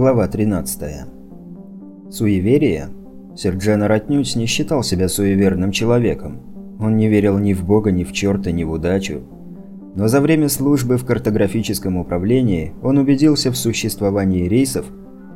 Глава 13. Суеверие? Серджанер отнюдь не считал себя суеверным человеком. Он не верил ни в бога, ни в черта, ни в удачу. Но за время службы в картографическом управлении он убедился в существовании рейсов,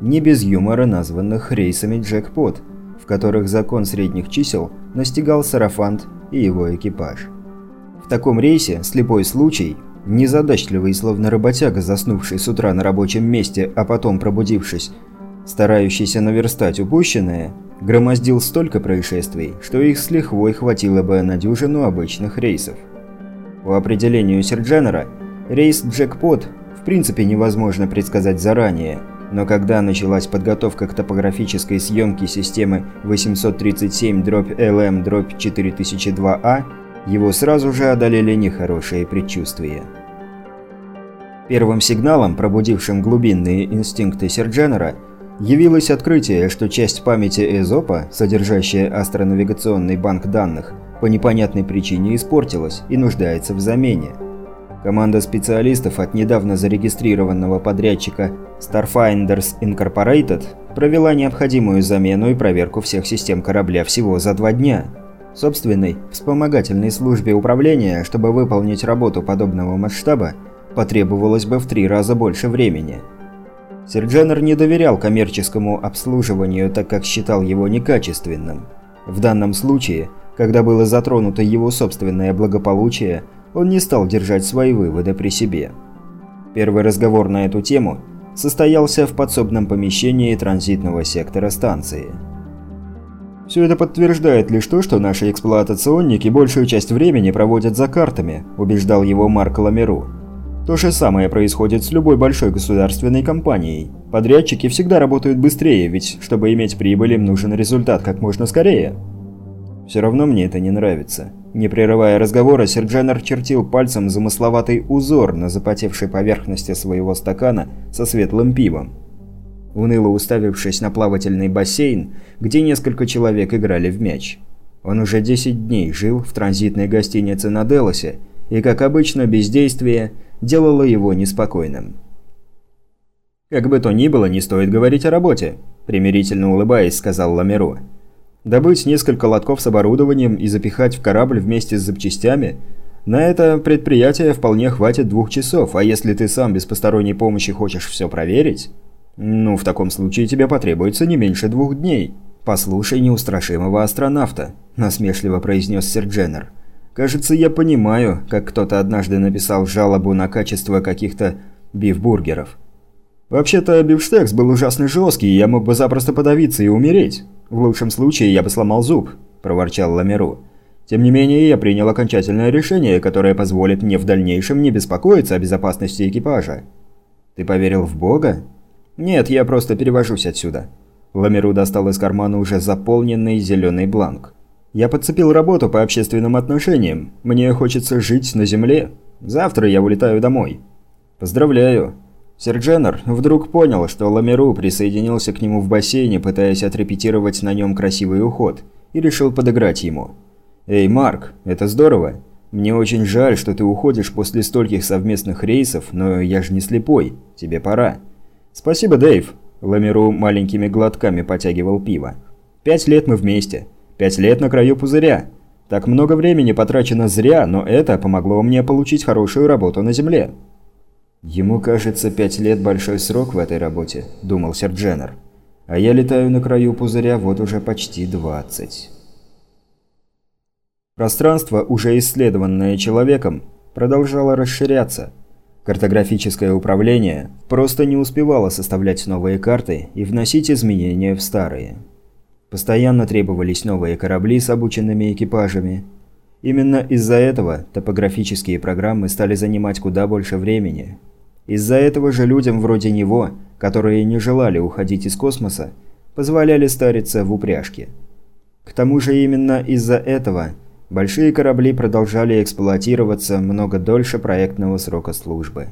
не без юмора названных рейсами «Джекпот», в которых закон средних чисел настигал Сарафант и его экипаж. В таком рейсе слепой случай, незадачливый словно работяга, заснувший с утра на рабочем месте, а потом пробудившись, старающийся наверстать упущенное, громоздил столько происшествий, что их с лихвой хватило бы на дюжину обычных рейсов. По определению Серджанера, рейс «Джекпот» в принципе невозможно предсказать заранее, но когда началась подготовка к топографической съемке системы 837-LM-4002A, его сразу же одолели нехорошие предчувствия. Первым сигналом, пробудившим глубинные инстинкты Серджанера, явилось открытие, что часть памяти Эзопа, содержащая астронавигационный банк данных, по непонятной причине испортилась и нуждается в замене. Команда специалистов от недавно зарегистрированного подрядчика Starfinders Incorporated провела необходимую замену и проверку всех систем корабля всего за два дня. Собственной, вспомогательной службе управления, чтобы выполнить работу подобного масштаба, потребовалось бы в три раза больше времени – Серджанер не доверял коммерческому обслуживанию, так как считал его некачественным. В данном случае, когда было затронуто его собственное благополучие, он не стал держать свои выводы при себе. Первый разговор на эту тему состоялся в подсобном помещении транзитного сектора станции. «Все это подтверждает лишь то, что наши эксплуатационники большую часть времени проводят за картами», – убеждал его Марк Ламеру. То же самое происходит с любой большой государственной компанией. Подрядчики всегда работают быстрее, ведь чтобы иметь прибыль, им нужен результат как можно скорее. Все равно мне это не нравится. Не прерывая разговора, Серджанер чертил пальцем замысловатый узор на запотевшей поверхности своего стакана со светлым пивом. Уныло уставившись на плавательный бассейн, где несколько человек играли в мяч. Он уже 10 дней жил в транзитной гостинице на Делосе, и, как обычно, бездействие – делало его неспокойным. «Как бы то ни было, не стоит говорить о работе», – примирительно улыбаясь, сказал Ламеру. «Добыть несколько лотков с оборудованием и запихать в корабль вместе с запчастями – на это предприятие вполне хватит двух часов, а если ты сам без посторонней помощи хочешь все проверить, ну, в таком случае тебе потребуется не меньше двух дней. Послушай неустрашимого астронавта», – насмешливо произнес Сэр Дженнер. Кажется, я понимаю, как кто-то однажды написал жалобу на качество каких-то бифбургеров. Вообще-то бифштекс был ужасно жесткий, я мог бы запросто подавиться и умереть. В лучшем случае я бы сломал зуб, проворчал Ламеру. Тем не менее, я принял окончательное решение, которое позволит мне в дальнейшем не беспокоиться о безопасности экипажа. Ты поверил в Бога? Нет, я просто перевожусь отсюда. Ламеру достал из кармана уже заполненный зеленый бланк. Я подцепил работу по общественным отношениям. Мне хочется жить на земле. Завтра я улетаю домой. Поздравляю. Сердженер вдруг понял, что Ламеру присоединился к нему в бассейне, пытаясь отрепетировать на нем красивый уход, и решил подыграть ему. «Эй, Марк, это здорово. Мне очень жаль, что ты уходишь после стольких совместных рейсов, но я же не слепой. Тебе пора». «Спасибо, Дэйв». Ламеру маленькими глотками потягивал пиво. «Пять лет мы вместе. Пять лет на краю пузыря. Так много времени потрачено зря, но это помогло мне получить хорошую работу на Земле». «Ему кажется, пять лет – большой срок в этой работе», – думал Сердженер. «А я летаю на краю пузыря вот уже почти 20». Пространство, уже исследованное человеком, продолжало расширяться. Картографическое управление просто не успевало составлять новые карты и вносить изменения в старые. Постоянно требовались новые корабли с обученными экипажами. Именно из-за этого топографические программы стали занимать куда больше времени. Из-за этого же людям вроде него, которые не желали уходить из космоса, позволяли стариться в упряжке. К тому же именно из-за этого большие корабли продолжали эксплуатироваться много дольше проектного срока службы.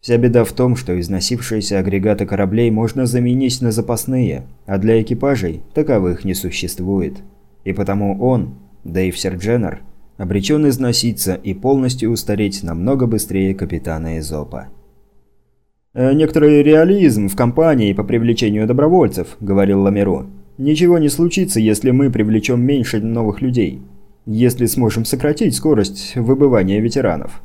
Вся беда в том, что износившиеся агрегаты кораблей можно заменить на запасные, а для экипажей таковых не существует. И потому он, Дэйв Сердженер, обречен износиться и полностью устареть намного быстрее капитана Эзопа. «Э, «Некоторый реализм в кампании по привлечению добровольцев», – говорил Ламеру. «Ничего не случится, если мы привлечем меньше новых людей. Если сможем сократить скорость выбывания ветеранов».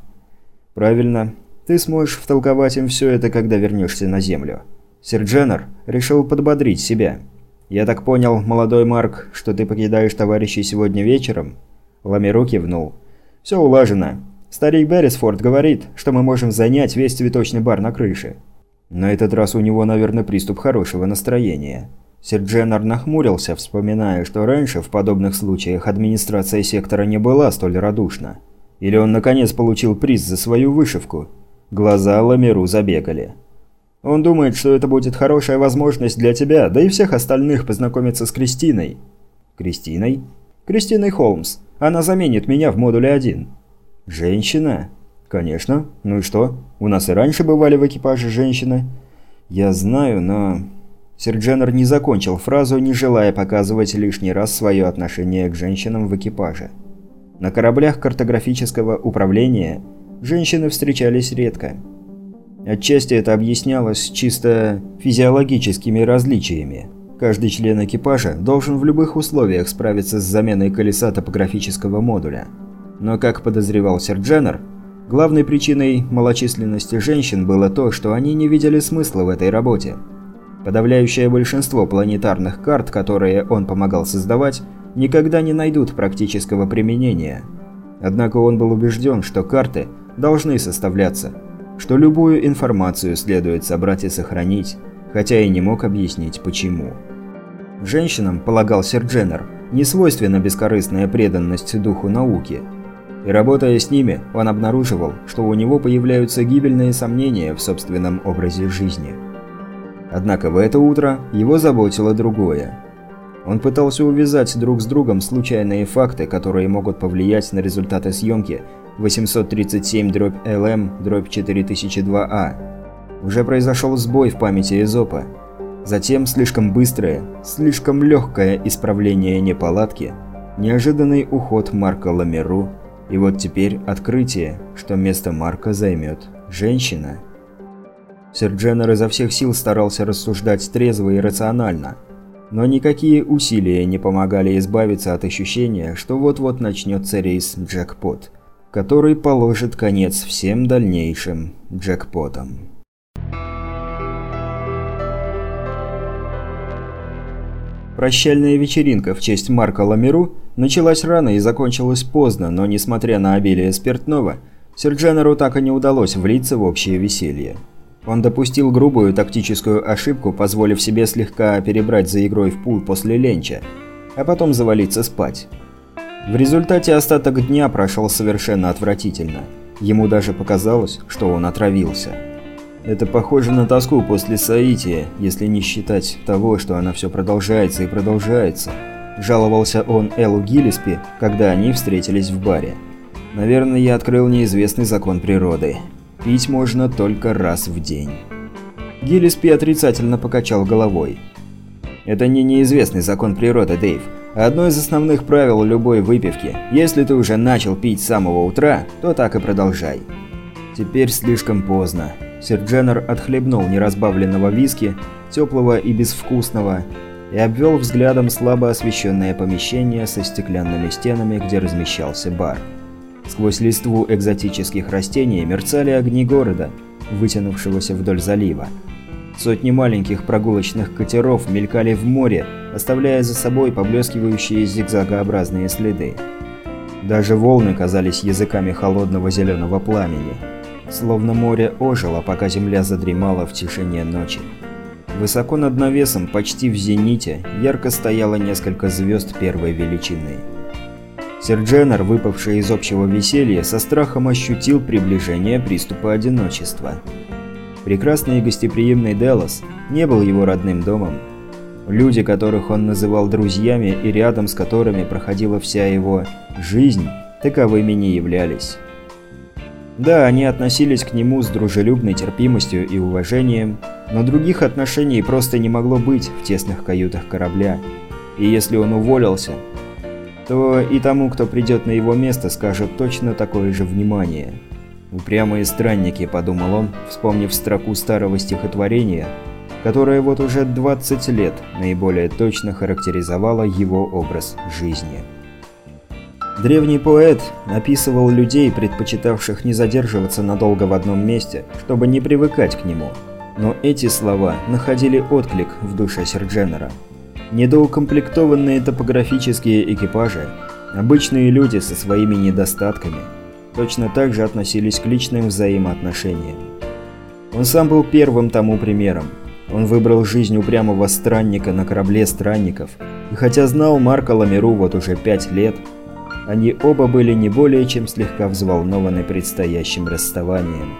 «Правильно. Ты сможешь втолковать им все это, когда вернешься на Землю». Сэр Дженнер решил подбодрить себя. «Я так понял, молодой Марк, что ты покидаешь товарищей сегодня вечером?» Ламеру кивнул. «Все улажено. Старик Беррисфорд говорит, что мы можем занять весь цветочный бар на крыше. На этот раз у него, наверное, приступ хорошего настроения. Сэр Дженнер нахмурился, вспоминая, что раньше в подобных случаях администрация сектора не была столь радушна. Или он наконец получил приз за свою вышивку. Глаза Ламеру забегали. Он думает, что это будет хорошая возможность для тебя, да и всех остальных познакомиться с Кристиной. Кристиной? Кристиной Холмс. Она заменит меня в модуле 1. «Женщина?» «Конечно. Ну и что? У нас и раньше бывали в экипаже женщины». «Я знаю, но...» Сердженер не закончил фразу, не желая показывать лишний раз свое отношение к женщинам в экипаже. На кораблях картографического управления женщины встречались редко. Отчасти это объяснялось чисто физиологическими различиями. Каждый член экипажа должен в любых условиях справиться с заменой колеса топографического модуля – но, как подозревал сэр Дженнер, главной причиной малочисленности женщин было то, что они не видели смысла в этой работе. Подавляющее большинство планетарных карт, которые он помогал создавать, никогда не найдут практического применения. Однако он был убежден, что карты должны составляться, что любую информацию следует собрать и сохранить, хотя и не мог объяснить почему. Женщинам, полагал сэр Дженнер, не свойственна бескорыстная преданность духу науки – и работая с ними, он обнаруживал, что у него появляются гибельные сомнения в собственном образе жизни. Однако в это утро его заботило другое. Он пытался увязать друг с другом случайные факты, которые могут повлиять на результаты съемки 837-LM-4002А. Уже произошел сбой в памяти Эзопа. Затем слишком быстрое, слишком легкое исправление неполадки, неожиданный уход Марка Ламеру – и вот теперь открытие, что место Марка займет женщина. Сэр Дженнер изо всех сил старался рассуждать трезво и рационально, но никакие усилия не помогали избавиться от ощущения, что вот-вот начнется рейс джекпот, который положит конец всем дальнейшим джекпотам. Прощальная вечеринка в честь Марка Ламеру началась рано и закончилась поздно, но несмотря на обилие спиртного, Серджанеру так и не удалось влиться в общее веселье. Он допустил грубую тактическую ошибку, позволив себе слегка перебрать за игрой в пул после ленча, а потом завалиться спать. В результате остаток дня прошел совершенно отвратительно. Ему даже показалось, что он отравился. Это похоже на тоску после соития, если не считать того, что она все продолжается и продолжается. Жаловался он Эллу Гиллиспи, когда они встретились в баре. Наверное, я открыл неизвестный закон природы. Пить можно только раз в день. Гиллиспи отрицательно покачал головой. Это не неизвестный закон природы, Дэйв. Одно из основных правил любой выпивки. Если ты уже начал пить с самого утра, то так и продолжай. Теперь слишком поздно. Сэр Дженнер отхлебнул неразбавленного виски, теплого и безвкусного, и обвел взглядом слабо освещенное помещение со стеклянными стенами, где размещался бар. Сквозь листву экзотических растений мерцали огни города, вытянувшегося вдоль залива. Сотни маленьких прогулочных катеров мелькали в море, оставляя за собой поблескивающие зигзагообразные следы. Даже волны казались языками холодного зеленого пламени. Словно море ожило, пока земля задремала в тишине ночи. Высоко над навесом, почти в зените, ярко стояло несколько звезд первой величины. Сэр Дженнер, выпавший из общего веселья, со страхом ощутил приближение приступа одиночества. Прекрасный и гостеприимный Делос не был его родным домом. Люди, которых он называл друзьями и рядом с которыми проходила вся его жизнь, таковыми не являлись. Да, они относились к нему с дружелюбной терпимостью и уважением, но других отношений просто не могло быть в тесных каютах корабля. И если он уволился, то и тому, кто придет на его место, скажет точно такое же внимание. «Упрямые странники», – подумал он, вспомнив строку старого стихотворения, которое вот уже 20 лет наиболее точно характеризовало его образ жизни. Древний поэт описывал людей, предпочитавших не задерживаться надолго в одном месте, чтобы не привыкать к нему. Но эти слова находили отклик в душе Сердженера. Недоукомплектованные топографические экипажи, обычные люди со своими недостатками, точно так же относились к личным взаимоотношениям. Он сам был первым тому примером. Он выбрал жизнь упрямого странника на корабле странников, и хотя знал Марка Ламеру вот уже пять лет, они оба были не более чем слегка взволнованы предстоящим расставанием.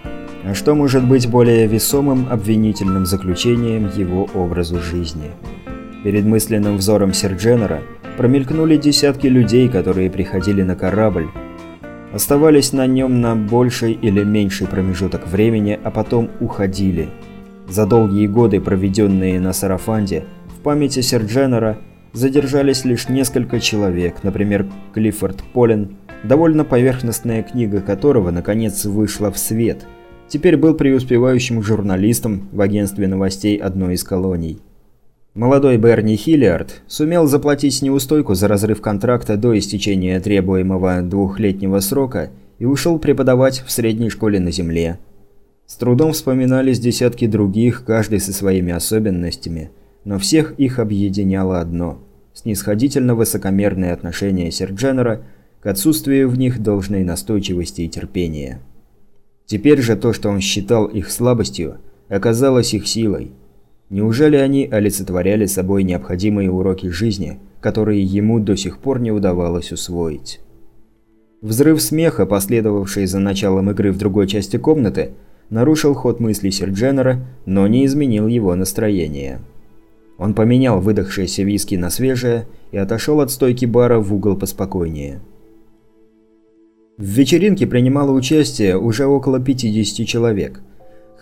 А что может быть более весомым обвинительным заключением его образу жизни? Перед мысленным взором Сердженера промелькнули десятки людей, которые приходили на корабль, оставались на нем на больший или меньший промежуток времени, а потом уходили. За долгие годы, проведенные на Сарафанде, в памяти Сердженера задержались лишь несколько человек, например, Клиффорд Полен, довольно поверхностная книга которого наконец вышла в свет. Теперь был преуспевающим журналистом в агентстве новостей одной из колоний. Молодой Берни Хиллиард сумел заплатить неустойку за разрыв контракта до истечения требуемого двухлетнего срока и ушел преподавать в средней школе на Земле. С трудом вспоминались десятки других, каждый со своими особенностями, но всех их объединяло одно – снисходительно высокомерное отношение Сердженера к отсутствию в них должной настойчивости и терпения. Теперь же то, что он считал их слабостью, оказалось их силой. Неужели они олицетворяли собой необходимые уроки жизни, которые ему до сих пор не удавалось усвоить? Взрыв смеха, последовавший за началом игры в другой части комнаты, нарушил ход мыслей Сердженера, но не изменил его настроение. Он поменял выдохшиеся виски на свежее и отошел от стойки бара в угол поспокойнее. В вечеринке принимало участие уже около 50 человек.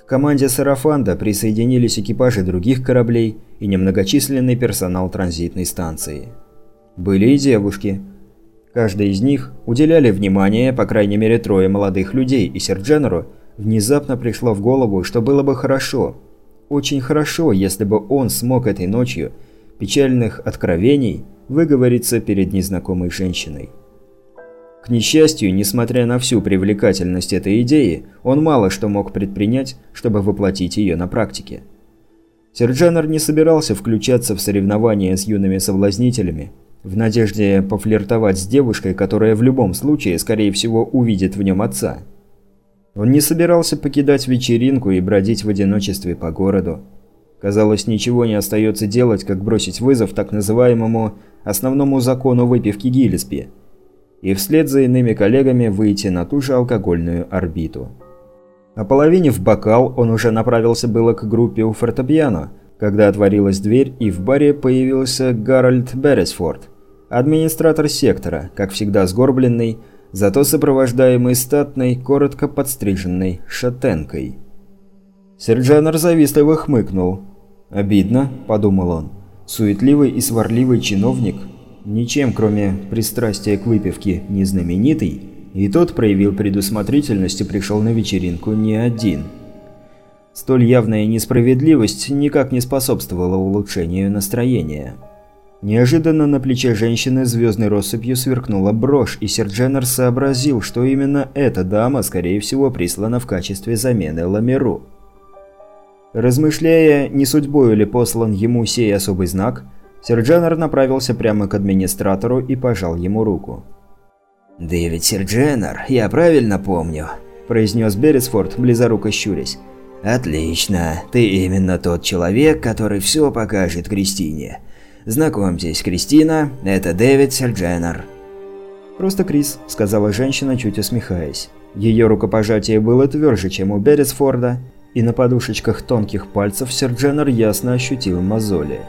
К команде «Сарафанда» присоединились экипажи других кораблей и немногочисленный персонал транзитной станции. Были и девушки. Каждой из них уделяли внимание, по крайней мере, трое молодых людей, и Сердженеру внезапно пришло в голову, что было бы хорошо – очень хорошо, если бы он смог этой ночью печальных откровений выговориться перед незнакомой женщиной. К несчастью, несмотря на всю привлекательность этой идеи, он мало что мог предпринять, чтобы воплотить ее на практике. Серджанер не собирался включаться в соревнования с юными соблазнителями, в надежде пофлиртовать с девушкой, которая в любом случае, скорее всего, увидит в нем отца. Он не собирался покидать вечеринку и бродить в одиночестве по городу. Казалось, ничего не остается делать, как бросить вызов так называемому основному закону выпивки Гиллеспи и вслед за иными коллегами выйти на ту же алкогольную орбиту. Ополовинив бокал, он уже направился было к группе у фортепиано, когда отворилась дверь и в баре появился Гарольд Берресфорд, администратор сектора, как всегда сгорбленный, зато сопровождаемый статной, коротко подстриженной шатенкой. Серджанер завистливо хмыкнул. «Обидно», – подумал он. «Суетливый и сварливый чиновник, ничем кроме пристрастия к выпивке не знаменитый, и тот проявил предусмотрительность и пришел на вечеринку не один». Столь явная несправедливость никак не способствовала улучшению настроения. Неожиданно на плече женщины звездной россыпью сверкнула брошь, и Сердженер сообразил, что именно эта дама, скорее всего, прислана в качестве замены Ламеру. Размышляя, не судьбой ли послан ему сей особый знак, Сердженер направился прямо к администратору и пожал ему руку. «Дэвид Сердженер, я правильно помню», – произнес Бересфорд, близоруко щурясь. «Отлично, ты именно тот человек, который все покажет Кристине. Знакомьтесь, Кристина, это Дэвид Сердженер». «Просто Крис», – сказала женщина, чуть усмехаясь. Ее рукопожатие было тверже, чем у Беррисфорда, и на подушечках тонких пальцев Сердженер ясно ощутил мозоли.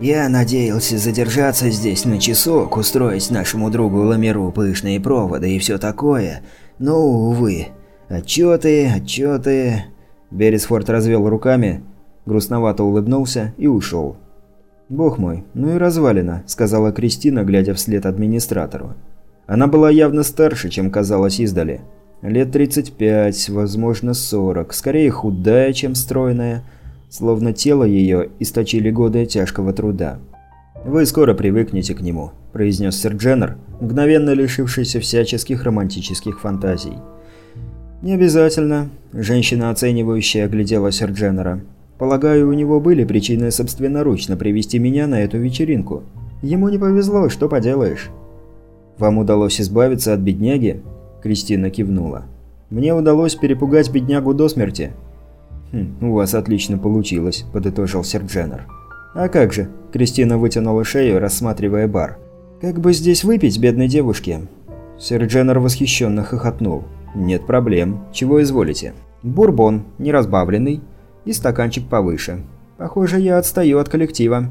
«Я надеялся задержаться здесь на часок, устроить нашему другу Ламеру пышные проводы и все такое, но, увы. Отчеты, отчеты...» Беррисфорд развел руками, грустновато улыбнулся и ушел. «Бог мой, ну и развалина», – сказала Кристина, глядя вслед администратору. Она была явно старше, чем казалось издали. Лет 35, возможно 40, скорее худая, чем стройная, словно тело ее источили годы тяжкого труда. «Вы скоро привыкнете к нему», – произнес сэр Дженнер, мгновенно лишившийся всяческих романтических фантазий. «Не обязательно», – женщина, оценивающая, оглядела сэр Дженнера. «Полагаю, у него были причины собственноручно привести меня на эту вечеринку. Ему не повезло, что поделаешь». «Вам удалось избавиться от бедняги?» Кристина кивнула. «Мне удалось перепугать беднягу до смерти». «Хм, у вас отлично получилось», – подытожил сэр Дженнер. «А как же?» – Кристина вытянула шею, рассматривая бар. «Как бы здесь выпить, бедной девушке?» Сэр Дженнер восхищенно хохотнул. «Нет проблем. Чего изволите?» «Бурбон, неразбавленный, и стаканчик повыше. Похоже, я отстаю от коллектива».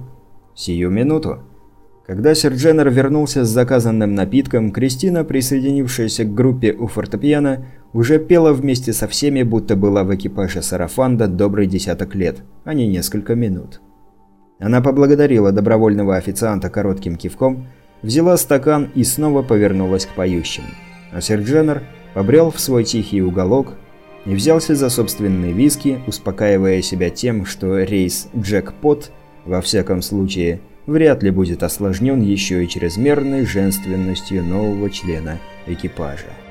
«Сию минуту». Когда сэр Дженнер вернулся с заказанным напитком, Кристина, присоединившаяся к группе у фортепиано, уже пела вместе со всеми, будто была в экипаже сарафанда добрый десяток лет, а не несколько минут. Она поблагодарила добровольного официанта коротким кивком, взяла стакан и снова повернулась к поющим. А сэр Дженнер побрел в свой тихий уголок и взялся за собственные виски, успокаивая себя тем, что рейс «Джекпот» во всяком случае – вряд ли будет осложнен еще и чрезмерной женственностью нового члена экипажа.